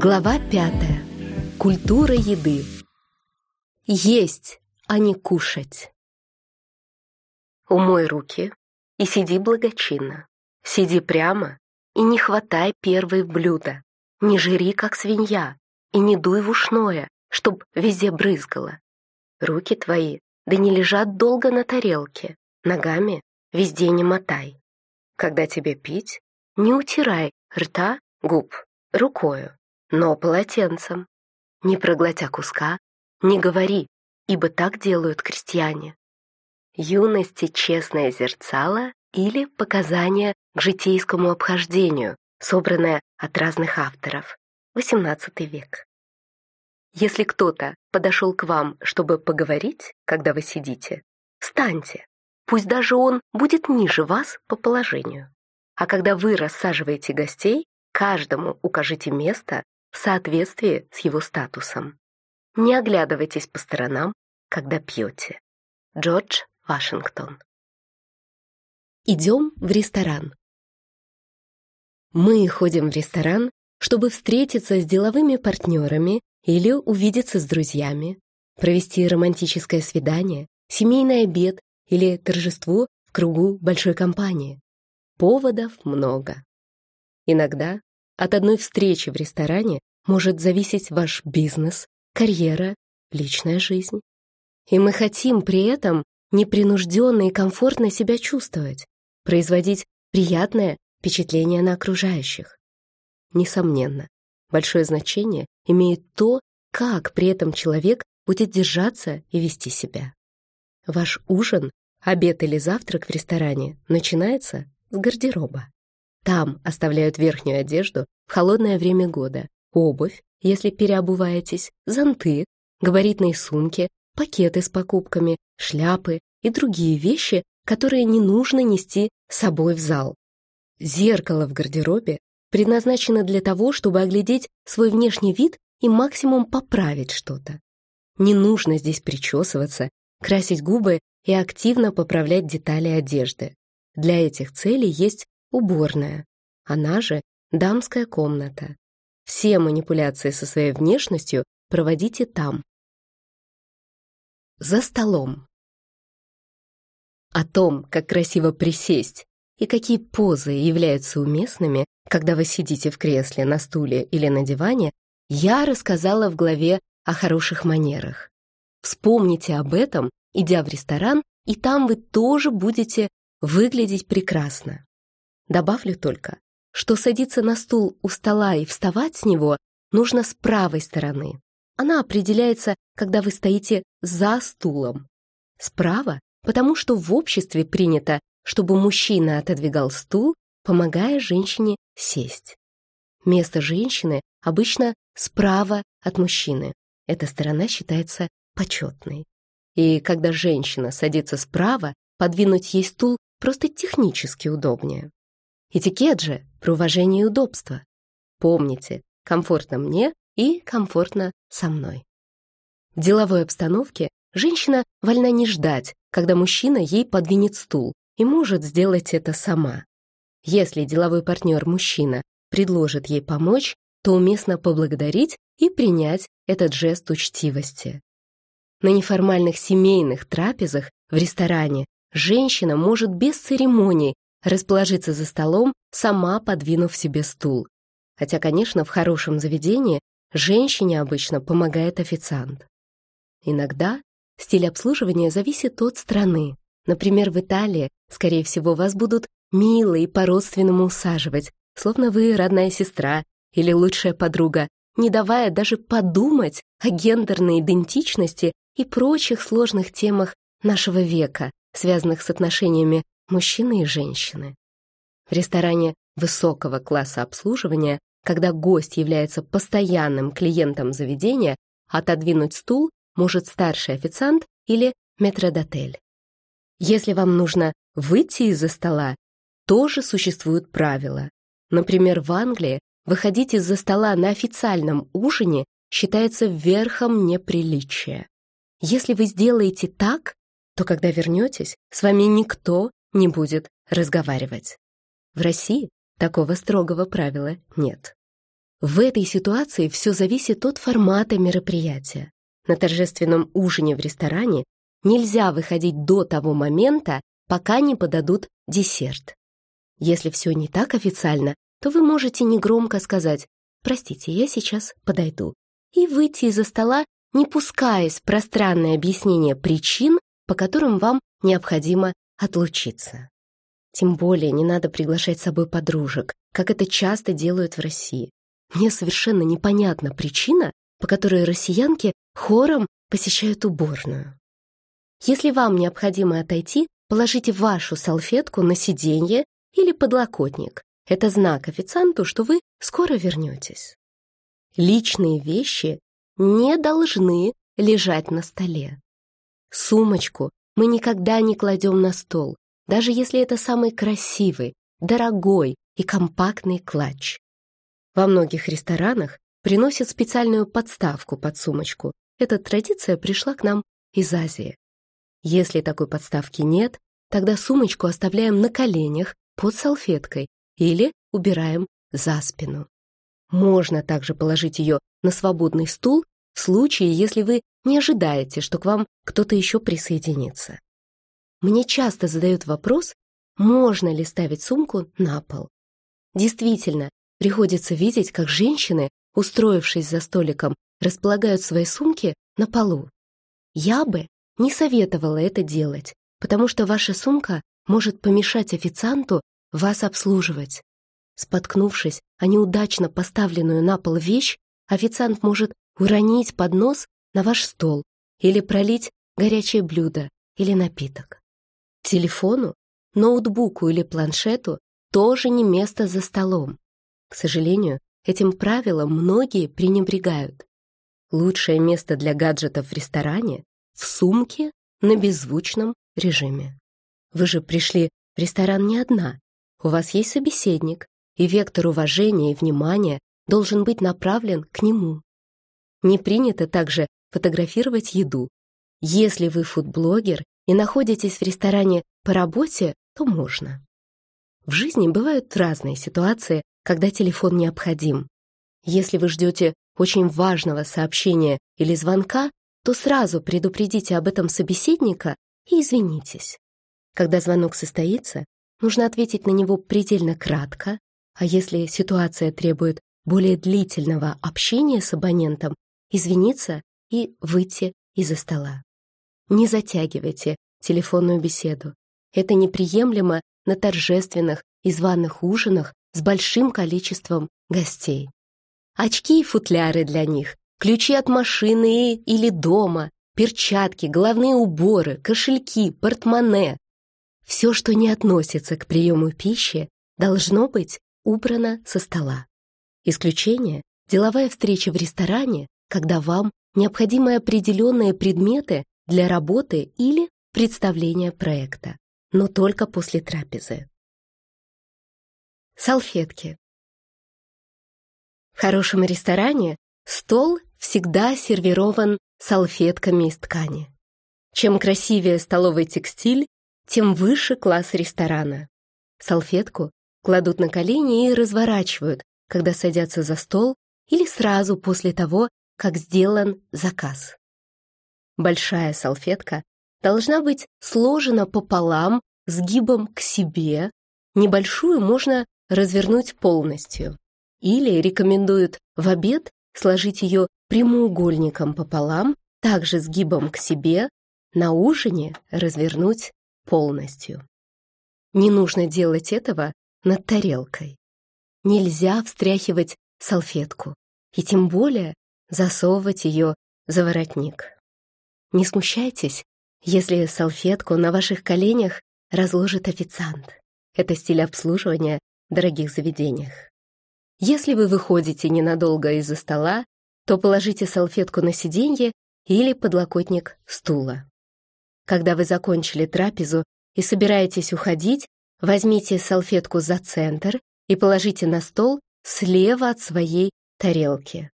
Глава пятая. Культура еды. Есть, а не кушать. Умой руки и сиди благочинно. Сиди прямо и не хватай первые блюда. Не жри, как свинья, и не дуй в ушное, чтоб везде брызгало. Руки твои да не лежат долго на тарелке, ногами везде не мотай. Когда тебе пить, не утирай рта, губ рукою, но полотенцем. Не проглотя куска, не говори, ибо так делают крестьяне. Юности честное зерцало или показания к житейскому обхождению, собранное от разных авторов. XVIII век. Если кто-то подошел к вам, чтобы поговорить, когда вы сидите, встаньте, пусть даже он будет ниже вас по положению. А когда вы рассаживаете гостей, каждому укажите место в соответствии с его статусом. Не оглядывайтесь по сторонам, когда пьете. Джордж Вашингтон. Идем в ресторан. Мы ходим в ресторан, чтобы встретиться с деловыми партнерами или увидеться с друзьями, провести романтическое свидание, семейный обед или торжество в кругу большой компании. Поводов много. Иногда от одной встречи в ресторане может зависеть ваш бизнес, карьера, личная жизнь. И мы хотим при этом непринужденно и комфортно себя чувствовать, производить приятное впечатление на окружающих. Несомненно, большое значение имеет то, как при этом человек будет держаться и вести себя. Ваш ужин, обед или завтрак в ресторане начинается с гардероба. Там оставляют верхнюю одежду в холодное время года, обувь, если переобуваетесь, зонты, габаритные сумки, пакеты с покупками, шляпы и другие вещи, которые не нужно нести с собой в зал. Зеркало в гардеробе предназначено для того, чтобы оглядеть свой внешний вид и максимум поправить что-то. Не нужно здесь причесываться, красить губы и активно поправлять детали одежды. Для этих целей есть уборная, она же дамская комната. Все манипуляции со своей внешностью проводите там. За столом. О том, как красиво присесть и какие позы являются уместными, когда вы сидите в кресле, на стуле или на диване, я рассказала в главе о хороших манерах. Вспомните об этом, идя в ресторан, и там вы тоже будете выглядеть прекрасно. Добавлю только, что садиться на стул у стола и вставать с него нужно с правой стороны. Она определяется, когда вы стоите за стулом. Справа, потому что в обществе принято, чтобы мужчина отодвигал стул, помогая женщине сесть. Место женщины обычно справа от мужчины. Эта сторона считается почетной. И когда женщина садится справа, подвинуть ей стул просто технически удобнее. Этикет же про уважение и удобство. Помните, комфортно мне и комфортно со мной. В деловой обстановке женщина вольна не ждать, когда мужчина ей подвинет стул, и может сделать это сама. Если деловой партнер мужчина предложит ей помочь, то уместно поблагодарить и принять этот жест учтивости. На неформальных семейных трапезах в ресторане женщина может без церемоний расположиться за столом, сама подвинув себе стул. Хотя, конечно, в хорошем заведении женщине обычно помогает официант. Иногда стиль обслуживания зависит от страны. Например, в Италии, скорее всего, вас будут мило и по-родственному усаживать, словно вы родная сестра или лучшая подруга, не давая даже подумать о гендерной идентичности и прочих сложных темах нашего века, связанных с отношениями мужчины и женщины. В ресторане высокого класса обслуживания, когда гость является постоянным клиентом заведения, отодвинуть стул может старший официант или метродотель. Если вам нужно выйти из-за стола, тоже существуют правила. Например, в Англии выходить из-за стола на официальном ужине считается верхом неприличия. Если вы сделаете так, то когда вернетесь, с вами никто не будет разговаривать. В России такого строгого правила нет. В этой ситуации все зависит от формата мероприятия. На торжественном ужине в ресторане нельзя выходить до того момента, пока не подадут десерт. Если все не так официально, то вы можете негромко сказать «Простите, я сейчас подойду» и выйти из-за стола, не пускаясь в пространное объяснение причин, по которым вам необходимо отлучиться. Тем более не надо приглашать с собой подружек, как это часто делают в России. Мне совершенно непонятна причина, по которой россиянки хором посещают уборную. Если вам необходимо отойти, положите вашу салфетку на сиденье или подлокотник. Это знак официанту, что вы скоро вернетесь. Личные вещи не должны лежать на столе. Сумочку мы никогда не кладем на стол, даже если это самый красивый, дорогой и компактный клатч. Во многих ресторанах приносят специальную подставку под сумочку. Эта традиция пришла к нам из Азии. Если такой подставки нет, тогда сумочку оставляем на коленях под салфеткой или убираем за спину. Можно также положить ее на свободный стул в случае, если вы не ожидаете, что к вам кто-то еще присоединится. Мне часто задают вопрос, можно ли ставить сумку на пол. Действительно, приходится видеть, как женщины, устроившись за столиком, располагают свои сумки на полу. Я бы не советовала это делать, потому что ваша сумка может помешать официанту вас обслуживать. Споткнувшись о неудачно поставленную на пол вещь, официант может уронить поднос на ваш стол или пролить горячее блюдо или напиток. Телефону, ноутбуку или планшету тоже не место за столом. К сожалению, этим правилом многие пренебрегают. Лучшее место для гаджетов в ресторане — в сумке на беззвучном режиме. Вы же пришли в ресторан не одна. У вас есть собеседник, и вектор уважения и внимания должен быть направлен к нему. Не принято также фотографировать еду. Если вы фудблогер и находитесь в ресторане по работе, то можно. В жизни бывают разные ситуации, когда телефон необходим. Если вы ждете очень важного сообщения или звонка, то сразу предупредите об этом собеседника и извинитесь. Когда звонок состоится, нужно ответить на него предельно кратко, а если ситуация требует более длительного общения с абонентом, извиниться и выйти из-за стола. Не затягивайте телефонную беседу. Это неприемлемо на торжественных и званых ужинах с большим количеством гостей. Очки и футляры для них, ключи от машины или дома, перчатки, головные уборы, кошельки, портмоне. Все, что не относится к приему пищи, должно быть убрано со стола. Исключение – деловая встреча в ресторане, когда вам необходимы определенные предметы для работы или представления проекта, но только после трапезы. Салфетки. В хорошем ресторане стол всегда сервирован салфетками из ткани. Чем красивее столовый текстиль, тем выше класс ресторана. Салфетку кладут на колени и разворачивают, когда садятся за стол или сразу после того, как сделан заказ. Большая салфетка должна быть сложена пополам сгибом к себе, небольшую можно развернуть полностью. Или рекомендуют в обед сложить ее прямоугольником пополам, также сгибом к себе, на ужине развернуть полностью. Не нужно делать этого над тарелкой. Нельзя встряхивать салфетку, и тем более засовывать ее за воротник. Не смущайтесь, если салфетку на ваших коленях разложит официант. Это стиль обслуживания в дорогих заведениях. Если вы выходите ненадолго из-за стола, то положите салфетку на сиденье или подлокотник стула. Когда вы закончили трапезу и собираетесь уходить, возьмите салфетку за центр и положите на стол слева от своей тарелки.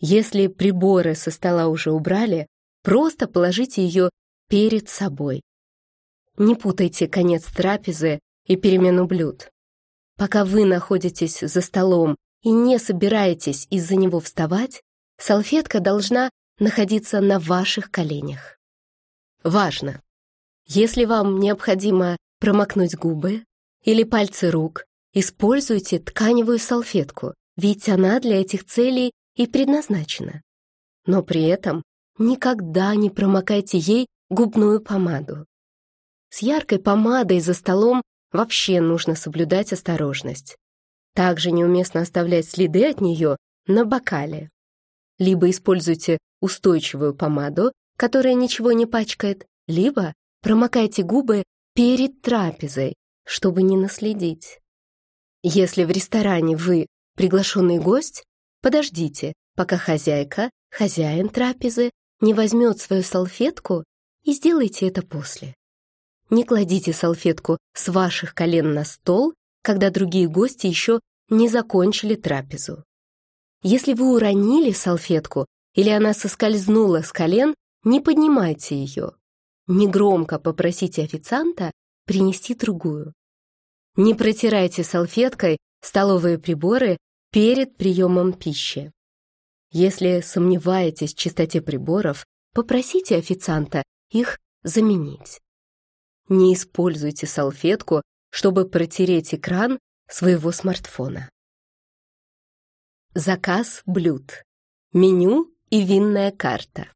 Если приборы со стола уже убрали, просто положите ее перед собой. Не путайте конец трапезы и перемену блюд. Пока вы находитесь за столом и не собираетесь из-за него вставать, салфетка должна находиться на ваших коленях. Важно! Если вам необходимо промокнуть губы или пальцы рук, используйте тканевую салфетку, ведь она для этих целей и предназначена. Но при этом никогда не промокайте ей губную помаду. С яркой помадой за столом вообще нужно соблюдать осторожность. Также неуместно оставлять следы от нее на бокале. Либо используйте устойчивую помаду, которая ничего не пачкает, либо промокайте губы перед трапезой, чтобы не наследить. Если в ресторане вы приглашенный гость, подождите, пока хозяйка, хозяин трапезы не возьмет свою салфетку и сделайте это после. Не кладите салфетку с ваших колен на стол, когда другие гости еще не закончили трапезу. Если вы уронили салфетку или она соскользнула с колен, не поднимайте ее. Негромко попросите официанта принести другую. Не протирайте салфеткой столовые приборы перед приемом пищи. Если сомневаетесь в чистоте приборов, попросите официанта их заменить. Не используйте салфетку, чтобы протереть экран своего смартфона. Заказ блюд. Меню и винная карта.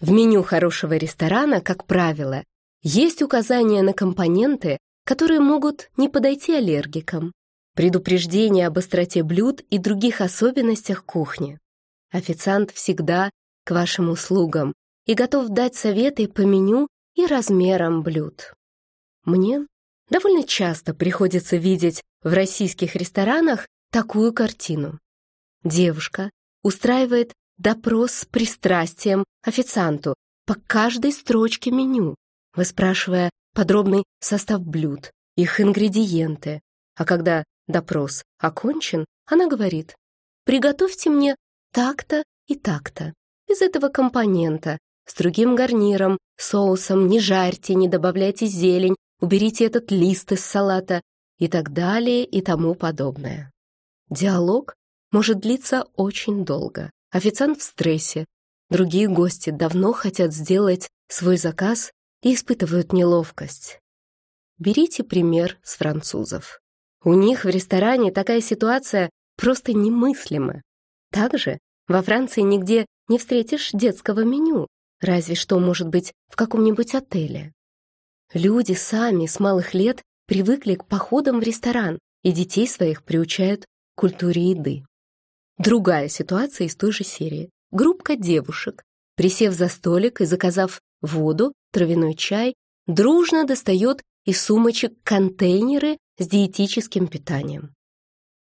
В меню хорошего ресторана, как правило, есть указания на компоненты, которые могут не подойти аллергикам, предупреждение об остроте блюд и других особенностях кухни. Официант всегда к вашим услугам и готов дать советы по меню и размерам блюд. Мне довольно часто приходится видеть в российских ресторанах такую картину. Девушка устраивает допрос с пристрастием официанту по каждой строчке меню, выспрашивая подробный состав блюд, их ингредиенты. А когда допрос окончен, она говорит, «Приготовьте мне так-то и так-то, из этого компонента, с другим гарниром, соусом, не жарьте, не добавляйте зелень, уберите этот лист из салата» и так далее и тому подобное. Диалог может длиться очень долго. Официант в стрессе. Другие гости давно хотят сделать свой заказ и испытывают неловкость. Берите пример с французов. У них в ресторане такая ситуация просто немыслима. Также во Франции нигде не встретишь детского меню, разве что, может быть, в каком-нибудь отеле. Люди сами с малых лет привыкли к походам в ресторан и детей своих приучают к культуре еды. Другая ситуация из той же серии. Группка девушек, присев за столик и заказав воду, травяной чай, дружно достает из сумочек контейнеры с диетическим питанием.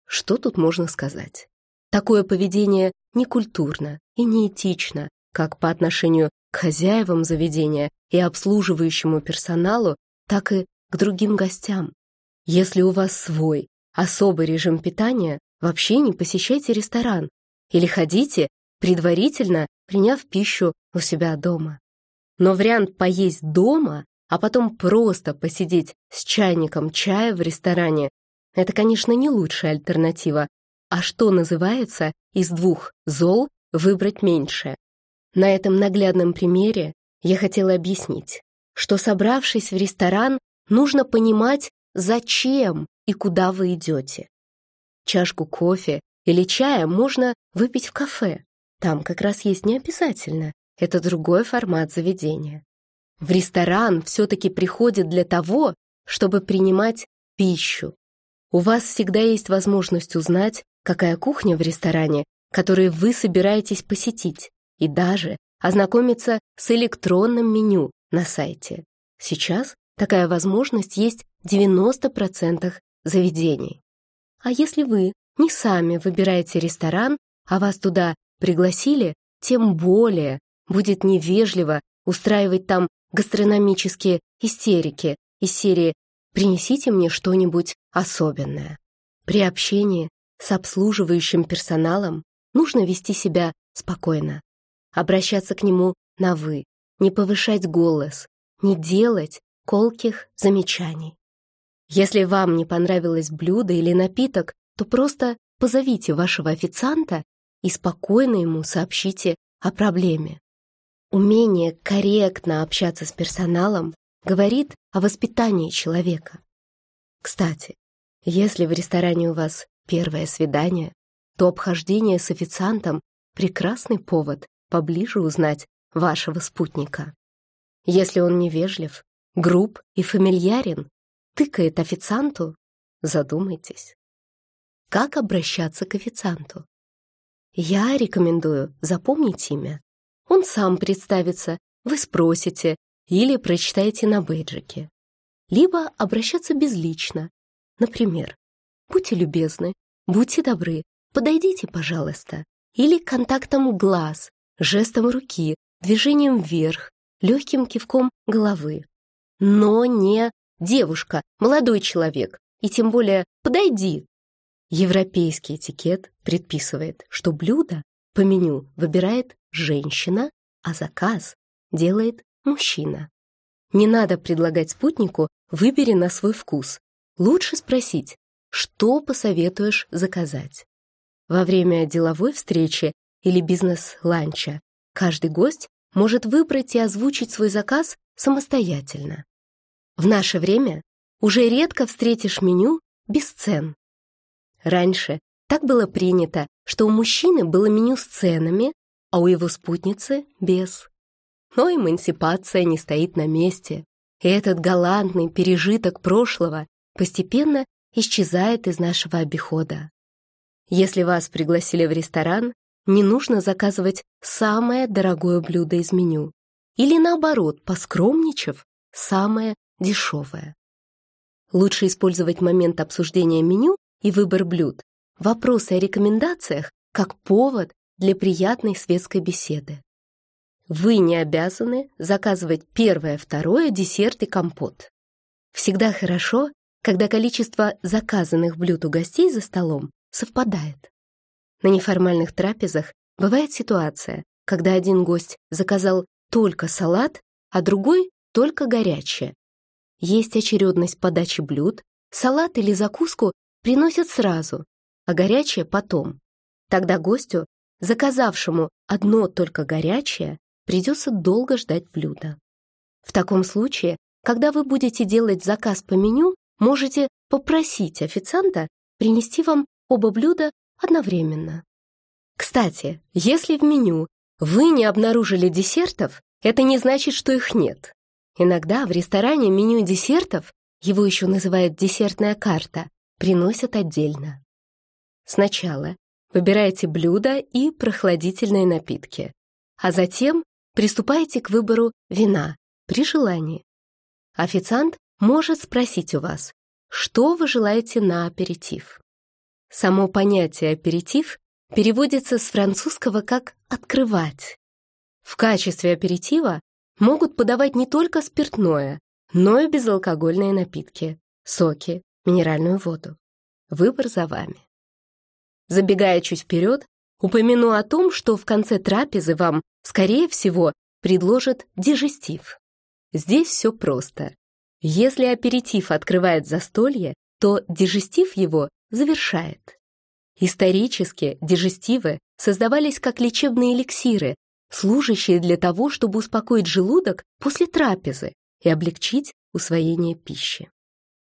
Что тут можно сказать? Такое поведение некультурно и неэтично, как по отношению к хозяевам заведения и обслуживающему персоналу, так и к другим гостям. Если у вас свой особый режим питания, вообще не посещайте ресторан или ходите, предварительно приняв пищу у себя дома. Но вариант поесть дома а потом просто посидеть с чайником чая в ресторане — это, конечно, не лучшая альтернатива. А что называется из двух зол выбрать меньшее? На этом наглядном примере я хотела объяснить, что, собравшись в ресторан, нужно понимать, зачем и куда вы идете. Чашку кофе или чая можно выпить в кафе. Там как раз есть не обязательно. Это другой формат заведения. В ресторан все-таки приходят для того, чтобы принимать пищу. У вас всегда есть возможность узнать, какая кухня в ресторане, который вы собираетесь посетить, и даже ознакомиться с электронным меню на сайте. Сейчас такая возможность есть в 90% заведений. А если вы не сами выбираете ресторан, а вас туда пригласили, тем более будет невежливо устраивать там гастрономические истерики из серии «Принесите мне что-нибудь особенное». При общении с обслуживающим персоналом нужно вести себя спокойно, обращаться к нему на «вы», не повышать голос, не делать колких замечаний. Если вам не понравилось блюдо или напиток, то просто позовите вашего официанта и спокойно ему сообщите о проблеме. Умение корректно общаться с персоналом говорит о воспитании человека. Кстати, если в ресторане у вас первое свидание, то обхождение с официантом — прекрасный повод поближе узнать вашего спутника. Если он невежлив, груб и фамильярен, тыкает официанту, задумайтесь. Как обращаться к официанту? Я рекомендую запомнить имя. Он сам представится, вы спросите или прочитаете на бейджике. Либо обращаться безлично. Например, «Будьте любезны, будьте добры, подойдите, пожалуйста». Или контактом глаз, жестом руки, движением вверх, легким кивком головы. Но не «девушка», «молодой человек», и тем более «подойди». Европейский этикет предписывает, что блюдо по меню выбирает женщина, а заказ делает мужчина. Не надо предлагать спутнику «выбери на свой вкус». Лучше спросить, что посоветуешь заказать. Во время деловой встречи или бизнес-ланча каждый гость может выбрать и озвучить свой заказ самостоятельно. В наше время уже редко встретишь меню без цен. Раньше так было принято, что у мужчины было меню с ценами, а у его спутницы — без. Но эмансипация не стоит на месте, и этот галантный пережиток прошлого постепенно исчезает из нашего обихода. Если вас пригласили в ресторан, не нужно заказывать самое дорогое блюдо из меню. Или наоборот, поскромничав, самое дешевое. Лучше использовать момент обсуждения меню и выбор блюд, вопросы о рекомендациях как повод для приятной светской беседы. Вы не обязаны заказывать первое, второе, десерт и компот. Всегда хорошо, когда количество заказанных блюд у гостей за столом совпадает. На неформальных трапезах бывает ситуация, когда один гость заказал только салат, а другой — только горячее. Есть очередность подачи блюд, салат или закуску приносят сразу, а горячее потом. Тогда гостю заказавшему одно только горячее, придется долго ждать блюда. В таком случае, когда вы будете делать заказ по меню, можете попросить официанта принести вам оба блюда одновременно. Кстати, если в меню вы не обнаружили десертов, это не значит, что их нет. Иногда в ресторане меню десертов, его еще называют десертная карта, приносят отдельно. Сначала Выбирайте блюда и прохладительные напитки, а затем приступайте к выбору вина при желании. Официант может спросить у вас, что вы желаете на аперитив. Само понятие «аперитив» переводится с французского как «открывать». В качестве аперитива могут подавать не только спиртное, но и безалкогольные напитки, соки, минеральную воду. Выбор за вами. Забегая чуть вперед, упомяну о том, что в конце трапезы вам, скорее всего, предложат дежестив. Здесь все просто. Если аперитив открывает застолье, то дежестив его завершает. Исторически дежестивы создавались как лечебные эликсиры, служащие для того, чтобы успокоить желудок после трапезы и облегчить усвоение пищи.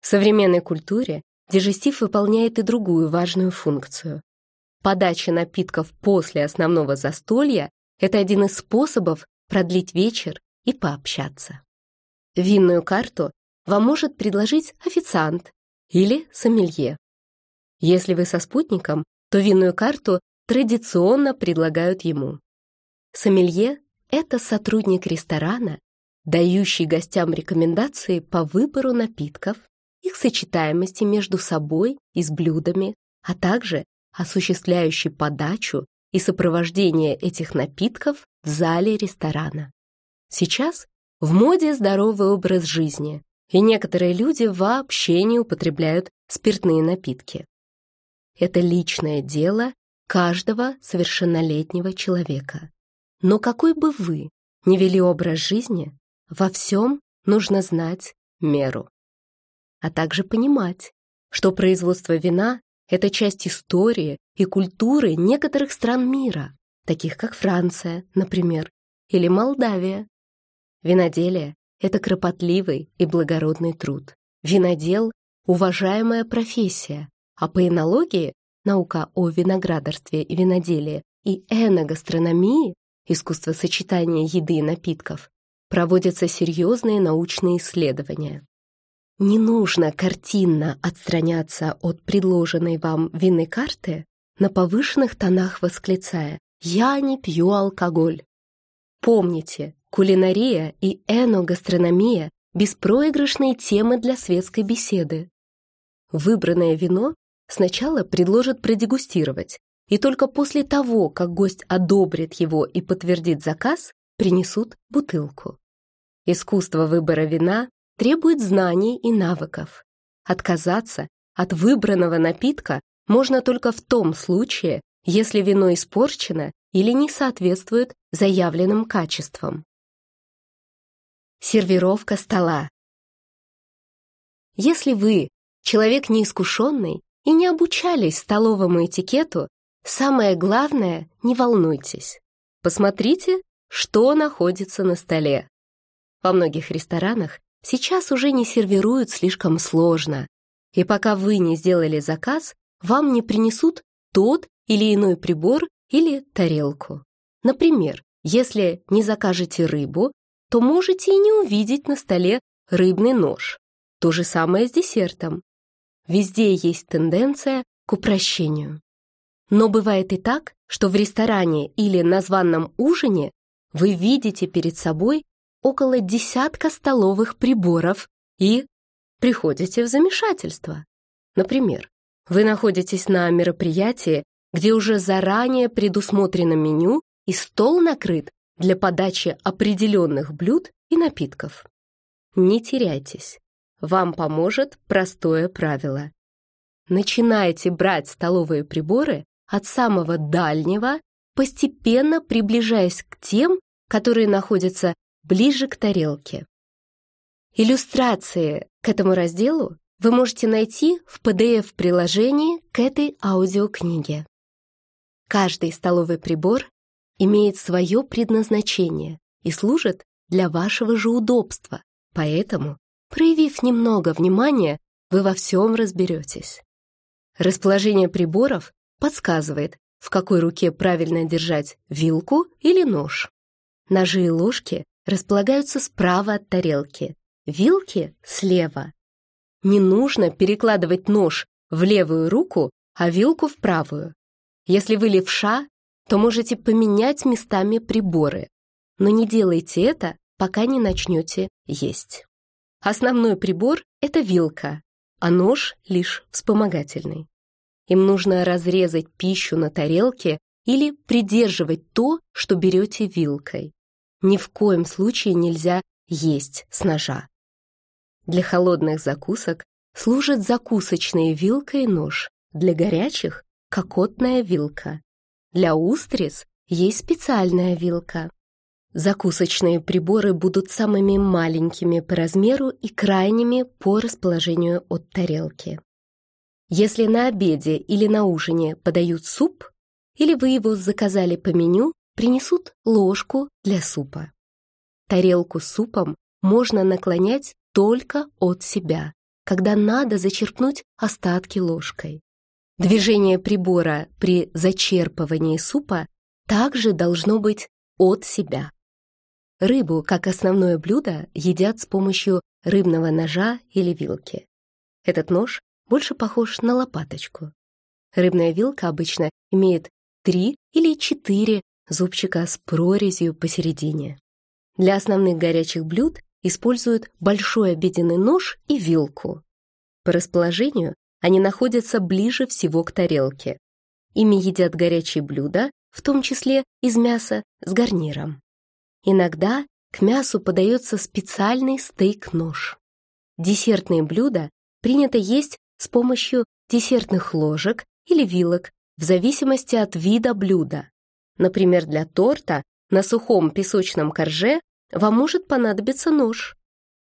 В современной культуре Дежестив выполняет и другую важную функцию. Подача напитков после основного застолья – это один из способов продлить вечер и пообщаться. Винную карту вам может предложить официант или сомелье. Если вы со спутником, то винную карту традиционно предлагают ему. Сомелье – это сотрудник ресторана, дающий гостям рекомендации по выбору напитков, их сочетаемости между собой и с блюдами, а также осуществляющий подачу и сопровождение этих напитков в зале ресторана. Сейчас в моде здоровый образ жизни, и некоторые люди вообще не употребляют спиртные напитки. Это личное дело каждого совершеннолетнего человека. Но какой бы вы ни вели образ жизни, во всем нужно знать меру а также понимать, что производство вина Это часть истории и культуры некоторых стран мира, таких как Франция, например, или Молдавия. Виноделие — это кропотливый и благородный труд. Винодел — уважаемая профессия, а по энологии — наука о виноградарстве и виноделии и эногастрономии — искусство сочетания еды и напитков — проводятся серьезные научные исследования. Не нужно картинно отстраняться от предложенной вам винной карты на повышенных тонах восклицая «Я не пью алкоголь». Помните, кулинария и эногастрономия – беспроигрышные темы для светской беседы. Выбранное вино сначала предложат продегустировать, и только после того, как гость одобрит его и подтвердит заказ, принесут бутылку. Искусство выбора вина требует знаний и навыков. Отказаться от выбранного напитка можно только в том случае, если вино испорчено или не соответствует заявленным качествам. Сервировка стола. Если вы человек неискушенный и не обучались столовому этикету, самое главное — не волнуйтесь. Посмотрите, что находится на столе. Во многих ресторанах сейчас уже не сервируют слишком сложно, и пока вы не сделали заказ, вам не принесут тот или иной прибор или тарелку. Например, если не закажете рыбу, то можете и не увидеть на столе рыбный нож. То же самое с десертом. Везде есть тенденция к упрощению. Но бывает и так, что в ресторане или на званном ужине вы видите перед собой около десятка столовых приборов и приходите в замешательство. Например, вы находитесь на мероприятии, где уже заранее предусмотрено меню и стол накрыт для подачи определенных блюд и напитков. Не теряйтесь. Вам поможет простое правило. Начинайте брать столовые приборы от самого дальнего, постепенно приближаясь к тем, которые находятся ближе к тарелке. Иллюстрации к этому разделу вы можете найти в PDF-приложении к этой аудиокниге. Каждый столовый прибор имеет свое предназначение и служит для вашего же удобства, поэтому, проявив немного внимания, вы во всем разберетесь. Расположение приборов подсказывает, в какой руке правильно держать вилку или нож. Ножи и ложки располагаются справа от тарелки, вилки — слева. Не нужно перекладывать нож в левую руку, а вилку в правую. Если вы левша, то можете поменять местами приборы, но не делайте это, пока не начнете есть. Основной прибор — это вилка, а нож — лишь вспомогательный. Им нужно разрезать пищу на тарелке или придерживать то, что берете вилкой. Ни в коем случае нельзя есть с ножа. Для холодных закусок служат закусочные вилка и нож, для горячих кокотная вилка. Для устриц есть специальная вилка. Закусочные приборы будут самыми маленькими по размеру и крайними по расположению от тарелки. Если на обеде или на ужине подают суп, или вы его заказали по меню, принесут ложку для супа. Тарелку с супом можно наклонять только от себя, когда надо зачерпнуть остатки ложкой. Движение прибора при зачерпывании супа также должно быть от себя. Рыбу, как основное блюдо, едят с помощью рыбного ножа или вилки. Этот нож больше похож на лопаточку. Рыбная вилка обычно имеет три или четыре зубчика с прорезью посередине. Для основных горячих блюд используют большой обеденный нож и вилку. По расположению они находятся ближе всего к тарелке. Ими едят горячие блюда, в том числе из мяса с гарниром. Иногда к мясу подается специальный стейк-нож. Десертные блюда принято есть с помощью десертных ложек или вилок в зависимости от вида блюда. Например, для торта на сухом песочном корже вам может понадобиться нож.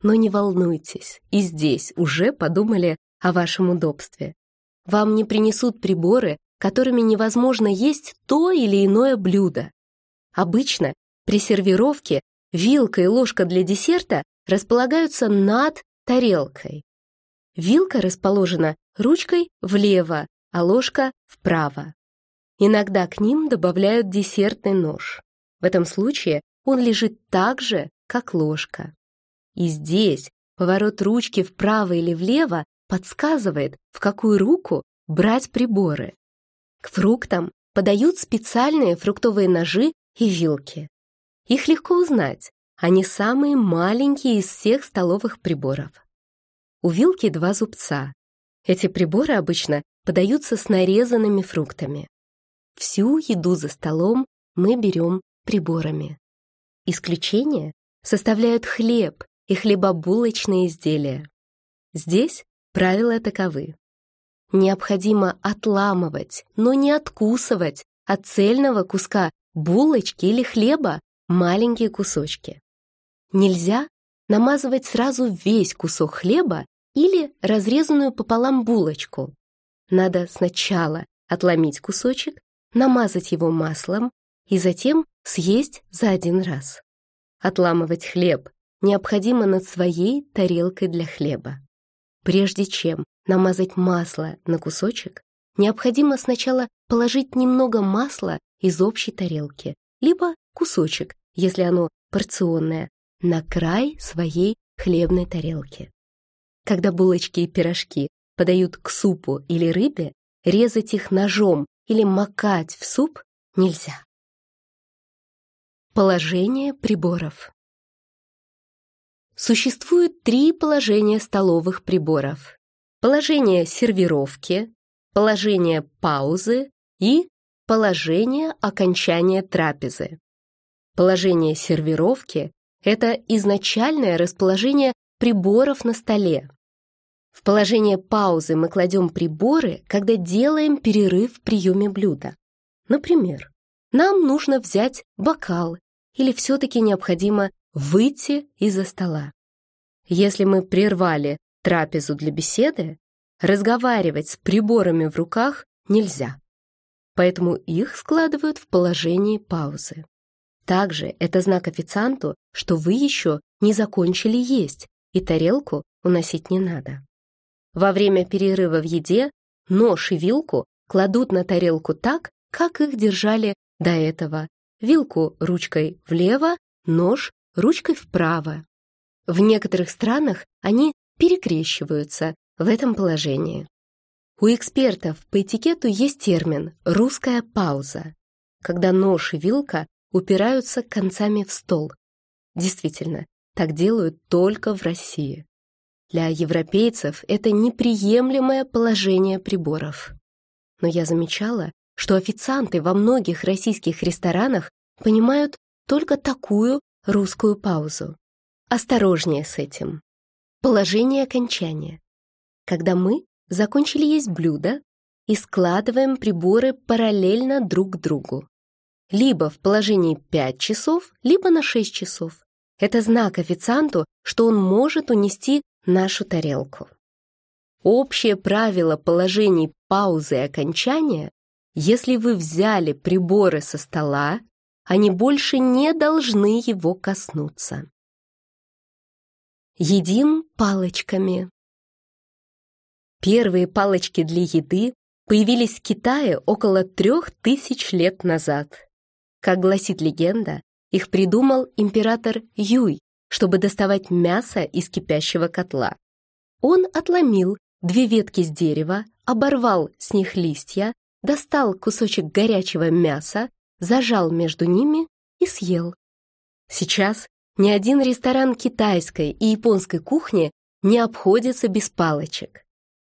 Но не волнуйтесь, и здесь уже подумали о вашем удобстве. вам не принесут приборы, которыми невозможно есть то или иное блюдо. Обычно при сервировке вилка и ложка для десерта располагаются над тарелкой. Вилка расположена ручкой влево, а ложка вправо. Иногда к ним добавляют десертный нож. В этом случае он лежит так же, как ложка. И здесь поворот ручки вправо или влево подсказывает, в какую руку брать приборы. К фруктам подают специальные фруктовые ножи и вилки. Их легко узнать, они самые маленькие из всех столовых приборов. У вилки два зубца. Эти приборы обычно подаются с нарезанными фруктами. Всю еду за столом мы берем приборами. Исключение составляют хлеб и хлебобулочные изделия. Здесь правила таковы. Необходимо отламывать, но не откусывать от цельного куска булочки или хлеба маленькие кусочки. Нельзя намазывать сразу весь кусок хлеба или разрезанную пополам булочку. Надо сначала отломить кусочек, намазать его маслом и затем съесть за один раз. Отламывать хлеб необходимо над своей тарелкой для хлеба. Прежде чем намазать масло на кусочек, необходимо сначала положить немного масла из общей тарелки, либо кусочек, если оно порционное, на край своей хлебной тарелки. Когда булочки и пирожки подают к супу или рыбе, резать их ножом или макать в суп нельзя. Положение приборов. Существует три положения столовых приборов. Положение сервировки, положение паузы и положение окончания трапезы. Положение сервировки – это изначальное расположение приборов на столе. В положение паузы мы кладем приборы, когда делаем перерыв в приеме блюда. Например, нам нужно взять бокал или все-таки необходимо выйти из-за стола. Если мы прервали трапезу для беседы, разговаривать с приборами в руках нельзя. Поэтому их складывают в положении паузы. Также это знак официанту, что вы еще не закончили есть, и тарелку уносить не надо. Во время перерыва в еде нож и вилку кладут на тарелку так, как их держали до этого. Вилку ручкой влево, нож ручкой вправо. В некоторых странах они перекрещиваются в этом положении. У экспертов по этикету есть термин «русская пауза», когда нож и вилка упираются концами в стол. Действительно, так делают только в России. Для европейцев это неприемлемое положение приборов. Но я замечала, что официанты во многих российских ресторанах понимают только такую русскую паузу. Осторожнее с этим. Положение окончания. Когда мы закончили есть блюдо и складываем приборы параллельно друг к другу. Либо в положении 5 часов, либо на 6 часов. Это знак официанту, что он может унести нашу тарелку. Общее правило положений паузы и окончания если вы взяли приборы со стола, они больше не должны его коснуться. Едим палочками. Первые палочки для еды появились в Китае около трех тысяч лет назад. Как гласит легенда, их придумал император Юй, чтобы доставать мясо из кипящего котла. Он отломил две ветки с дерева, оборвал с них листья, достал кусочек горячего мяса, зажал между ними и съел. Сейчас ни один ресторан китайской и японской кухни не обходится без палочек.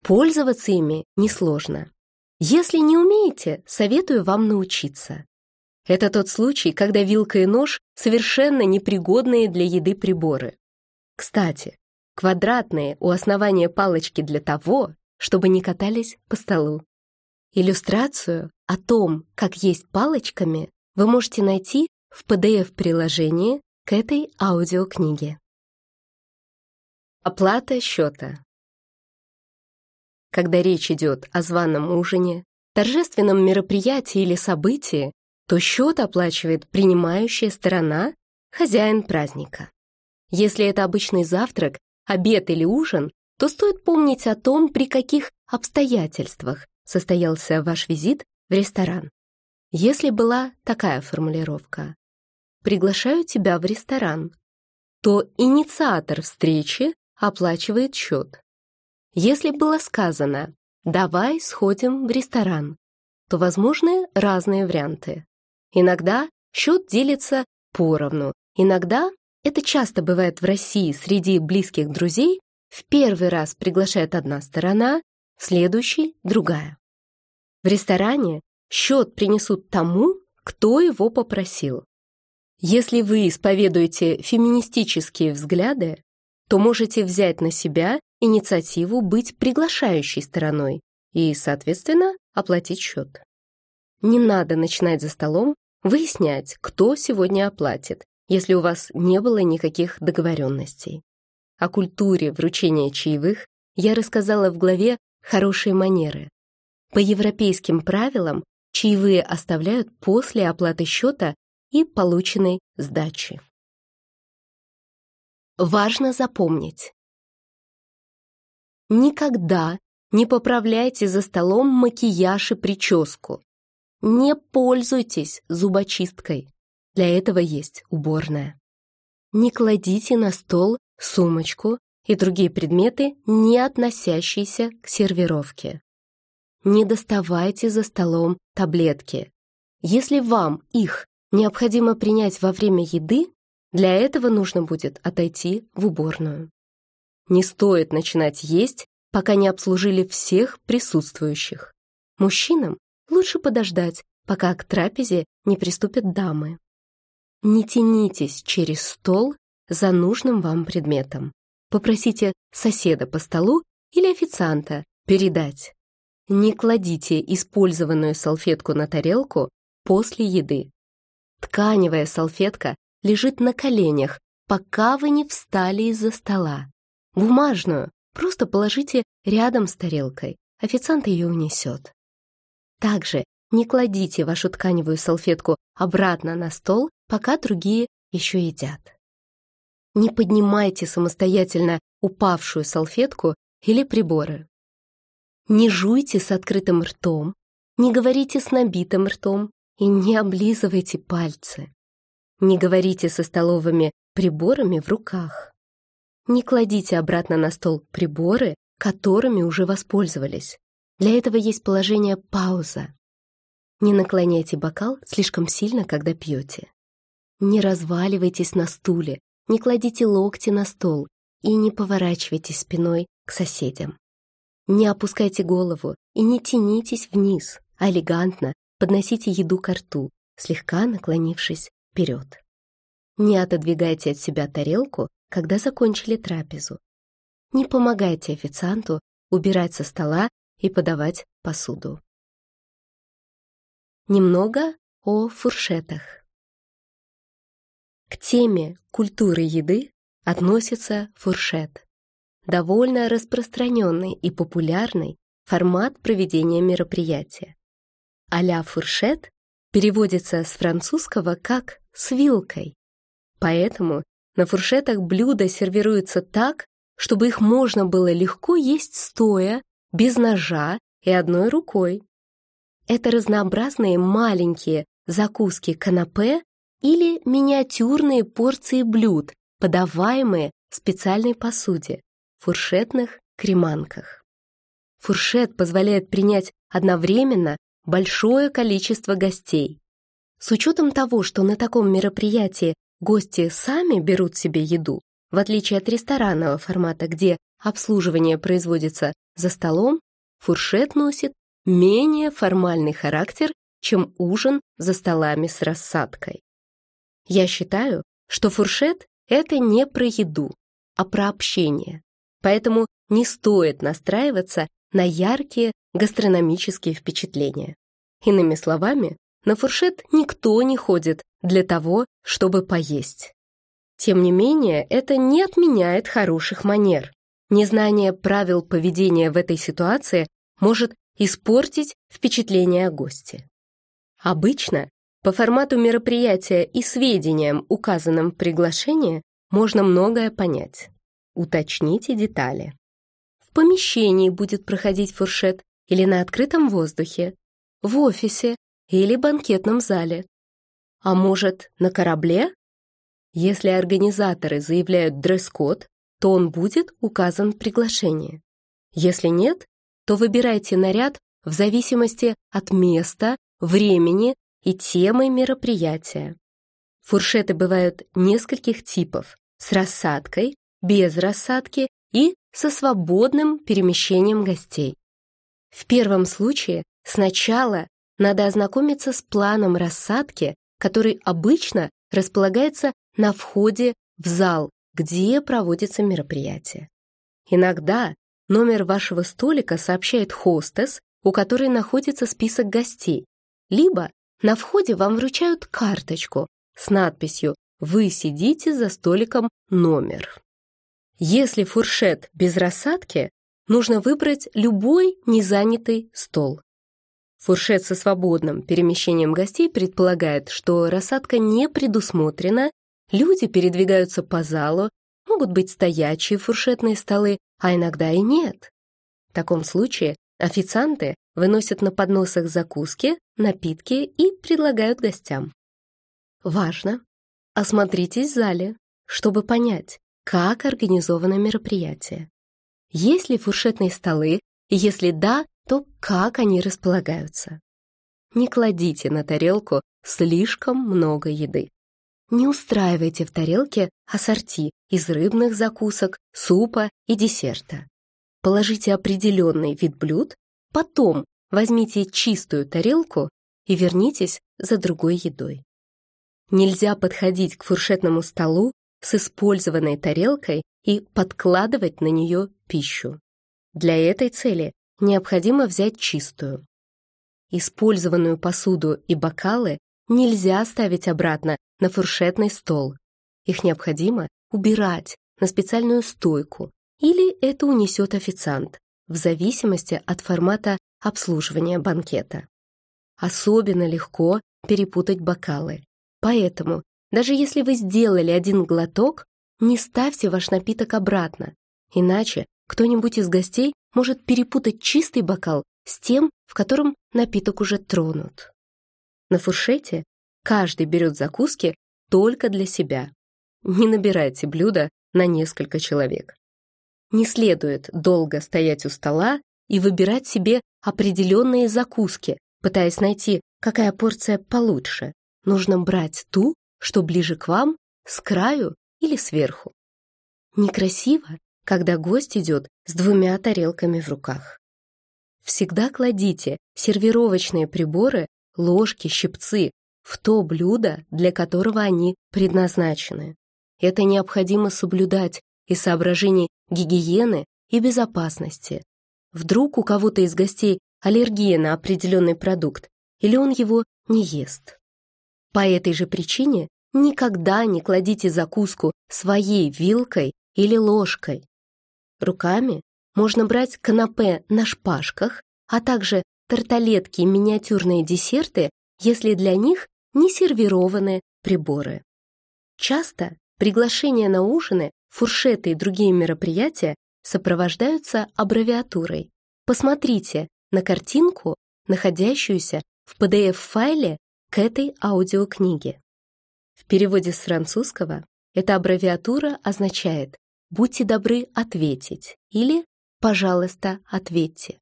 Пользоваться ими несложно. Если не умеете, советую вам научиться. Это тот случай, когда вилка и нож совершенно непригодные для еды приборы. Кстати, квадратные у основания палочки для того, чтобы не катались по столу. Иллюстрацию о том, как есть палочками, вы можете найти в PDF-приложении к этой аудиокниге. Оплата счета. когда речь идет о званом ужине, торжественном мероприятии или событии, то счет оплачивает принимающая сторона, хозяин праздника. Если это обычный завтрак, обед или ужин, то стоит помнить о том, при каких обстоятельствах состоялся ваш визит в ресторан. Если была такая формулировка «приглашаю тебя в ресторан», то инициатор встречи оплачивает счет. Если было сказано «давай сходим в ресторан», то возможны разные варианты. Иногда счет делится поровну, иногда, это часто бывает в России среди близких друзей, в первый раз приглашает одна сторона, в следующий — другая. В ресторане счет принесут тому, кто его попросил. Если вы исповедуете феминистические взгляды, то можете взять на себя инициативу быть приглашающей стороной и, соответственно, оплатить счет. Не надо начинать за столом выяснять, кто сегодня оплатит, если у вас не было никаких договоренностей. О культуре вручения чаевых я рассказала в главе «Хорошие манеры». По европейским правилам чаевые оставляют после оплаты счета и полученной сдачи. Важно запомнить. Никогда не поправляйте за столом макияж и прическу. Не пользуйтесь зубочисткой. Для этого есть уборная. Не кладите на стол сумочку и другие предметы, не относящиеся к сервировке. Не доставайте за столом таблетки. Если вам их необходимо принять во время еды, для этого нужно будет отойти в уборную. Не стоит начинать есть, пока не обслужили всех присутствующих. Мужчинам лучше подождать, пока к трапезе не приступят дамы. Не тянитесь через стол за нужным вам предметом. Попросите соседа по столу или официанта передать. Не кладите использованную салфетку на тарелку после еды. Тканевая салфетка лежит на коленях, пока вы не встали из-за стола. Бумажную просто положите рядом с тарелкой, официант ее унесет. Также не кладите вашу тканевую салфетку обратно на стол, пока другие еще едят. Не поднимайте самостоятельно упавшую салфетку или приборы. Не жуйте с открытым ртом, не говорите с набитым ртом и не облизывайте пальцы. Не говорите со столовыми приборами в руках. Не кладите обратно на стол приборы, которыми уже воспользовались. Для этого есть положение пауза. Не наклоняйте бокал слишком сильно, когда пьете. Не разваливайтесь на стуле, не кладите локти на стол и не поворачивайтесь спиной к соседям. Не опускайте голову и не тянитесь вниз, а элегантно подносите еду к рту, слегка наклонившись вперед. Не отодвигайте от себя тарелку, когда закончили трапезу. Не помогайте официанту убирать со стола и подавать посуду. Немного о фуршетах. К теме культуры еды относится фуршет. Довольно распространенный и популярный формат проведения мероприятия. а фуршет переводится с французского как «с вилкой». Поэтому на фуршетах блюда сервируются так, чтобы их можно было легко есть стоя, без ножа и одной рукой. Это разнообразные маленькие закуски канапе или миниатюрные порции блюд, подаваемые в специальной посуде, фуршетных креманках. Фуршет позволяет принять одновременно большое количество гостей. С учетом того, что на таком мероприятии гости сами берут себе еду, в отличие от ресторанного формата, где обслуживание производится за столом, фуршет носит менее формальный характер, чем ужин за столами с рассадкой. Я считаю, что фуршет — это не про еду, а про общение. Поэтому не стоит настраиваться на яркие гастрономические впечатления. Иными словами, на фуршет никто не ходит для того, чтобы поесть. Тем не менее, это не отменяет хороших манер. Незнание правил поведения в этой ситуации может испортить впечатление о госте. Обычно по формату мероприятия и сведениям, указанным в приглашении, можно многое понять. Уточните детали. В помещении будет проходить фуршет или на открытом воздухе, в офисе или банкетном зале. А может, на корабле? Если организаторы заявляют дресс-код, то он будет указан в приглашении. Если нет, то выбирайте наряд в зависимости от места, времени и темы мероприятия. Фуршеты бывают нескольких типов с рассадкой, без рассадки и со свободным перемещением гостей. В первом случае сначала надо ознакомиться с планом рассадки, который обычно располагается на входе в зал где проводится мероприятие. Иногда номер вашего столика сообщает хостес, у которой находится список гостей, либо на входе вам вручают карточку с надписью «Вы сидите за столиком номер». Если фуршет без рассадки, нужно выбрать любой незанятый стол. Фуршет со свободным перемещением гостей предполагает, что рассадка не предусмотрена Люди передвигаются по залу, могут быть стоячие фуршетные столы, а иногда и нет. В таком случае официанты выносят на подносах закуски, напитки и предлагают гостям. Важно! Осмотритесь в зале, чтобы понять, как организовано мероприятие. Есть ли фуршетные столы, и если да, то как они располагаются. Не кладите на тарелку слишком много еды. Не устраивайте в тарелке ассорти из рыбных закусок, супа и десерта. Положите определенный вид блюд, потом возьмите чистую тарелку и вернитесь за другой едой. Нельзя подходить к фуршетному столу с использованной тарелкой и подкладывать на нее пищу. Для этой цели необходимо взять чистую. Использованную посуду и бокалы нельзя ставить обратно на фуршетный стол. Их необходимо убирать на специальную стойку или это унесет официант, в зависимости от формата обслуживания банкета. Особенно легко перепутать бокалы. Поэтому, даже если вы сделали один глоток, не ставьте ваш напиток обратно, иначе кто-нибудь из гостей может перепутать чистый бокал с тем, в котором напиток уже тронут. На фуршете Каждый берет закуски только для себя. Не набирайте блюда на несколько человек. Не следует долго стоять у стола и выбирать себе определенные закуски, пытаясь найти, какая порция получше. Нужно брать ту, что ближе к вам, с краю или сверху. Некрасиво, когда гость идет с двумя тарелками в руках. Всегда кладите сервировочные приборы, ложки, щипцы в то блюдо, для которого они предназначены. Это необходимо соблюдать из соображений гигиены и безопасности. Вдруг у кого-то из гостей аллергия на определенный продукт, или он его не ест. По этой же причине никогда не кладите закуску своей вилкой или ложкой. Руками можно брать канапе на шпажках, а также тарталетки и миниатюрные десерты, если для них не сервированы приборы. Часто приглашения на ужины, фуршеты и другие мероприятия сопровождаются аббревиатурой. Посмотрите на картинку, находящуюся в PDF-файле к этой аудиокниге. В переводе с французского эта аббревиатура означает «Будьте добры ответить» или «Пожалуйста, ответьте».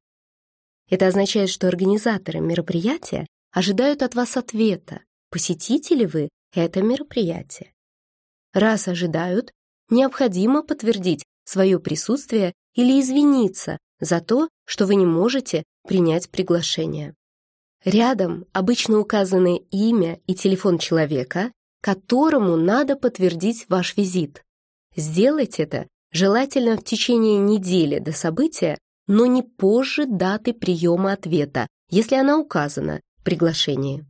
Это означает, что организаторы мероприятия ожидают от вас ответа, посетите ли вы это мероприятие. Раз ожидают, необходимо подтвердить свое присутствие или извиниться за то, что вы не можете принять приглашение. Рядом обычно указаны имя и телефон человека, которому надо подтвердить ваш визит. Сделать это желательно в течение недели до события, но не позже даты приема ответа, если она указана в приглашении.